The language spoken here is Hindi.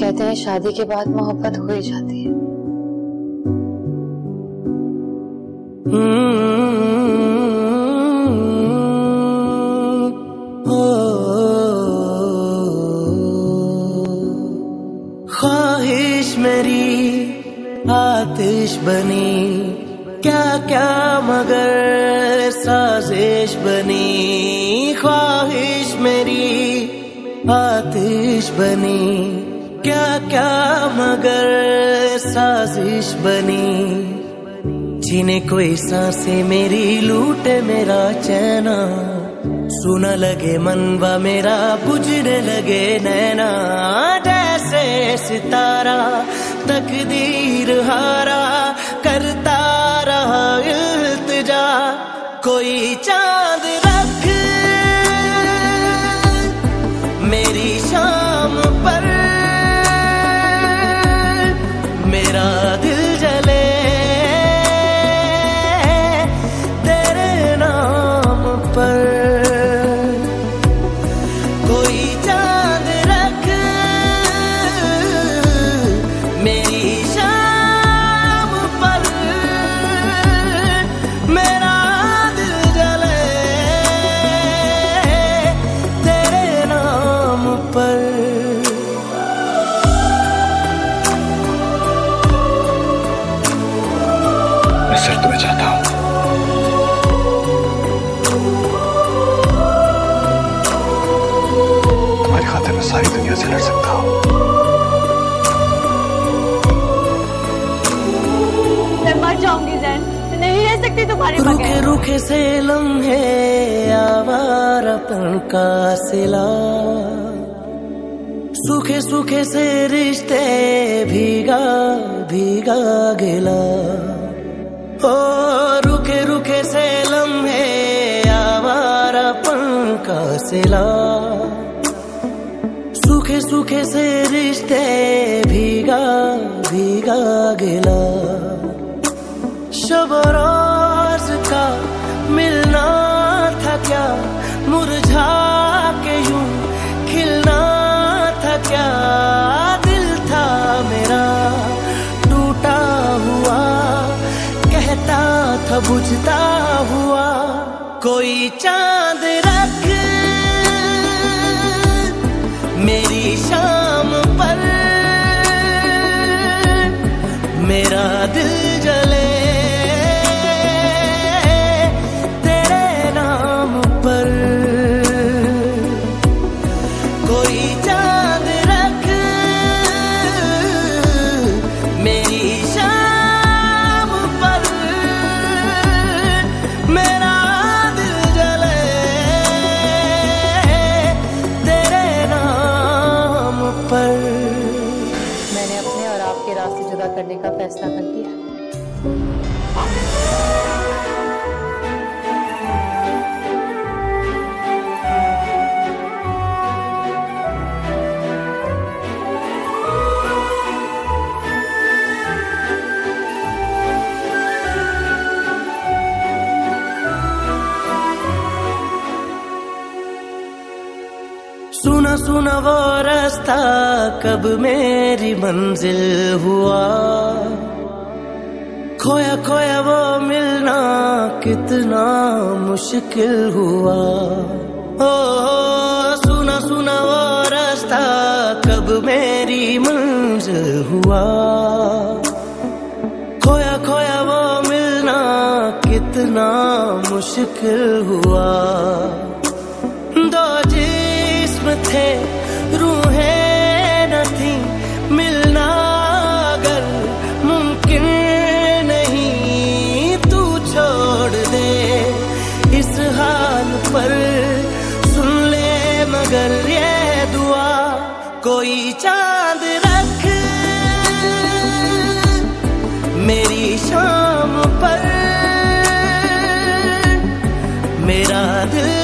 कहते हैं, शादी के बाद मोहब्बत हो ही जाती है। ख्वाहिश मेरी आतिश बनी क्या क्या मगर साजिश बनी। ख्वाहिश आतिश बनी। क्या क्या मगर साजिश बनी। जीने कोई साँसें मेरी लूटे मेरा चैना। सुना लगे मनवा मेरा, बुझने लगे नैना। जैसे सितारा, तकदीर हारा, करता रहा इल्तिजा। कोई चाँद सिर्फ़ तुम्हें चाहता हूँ। तुम्हारी खातिर मैं सारी दुनिया से लड़ सकता हूँ। मैं मर जाऊँगी जैन। मैं नहीं रह सकती तुम्हारे रुके बगैर। रुके से लम्हे आवारापन का सिला। सूखे सूखे से रिश्ते भीगा भीगा गिला। ओ, रुके से लम्हे सिला। सूखे सूखे से रिश्ते भीगा भीगा गिला। शबराज का मिलना बुझता हुआ कोई चाँद रख करने का सुना सुना वो रास्ता, कब मेरी मंजिल हुआ? खोया खोया वो मिलना कितना मुश्किल हुआ। ओ, सुना सुना वो रास्ता, कब मेरी मंजिल हुआ? खोया खोया वो मिलना कितना मुश्किल हुआ। मगर ये दुआ कोई चाँद रख। मेरी शाम पर मेरा दिल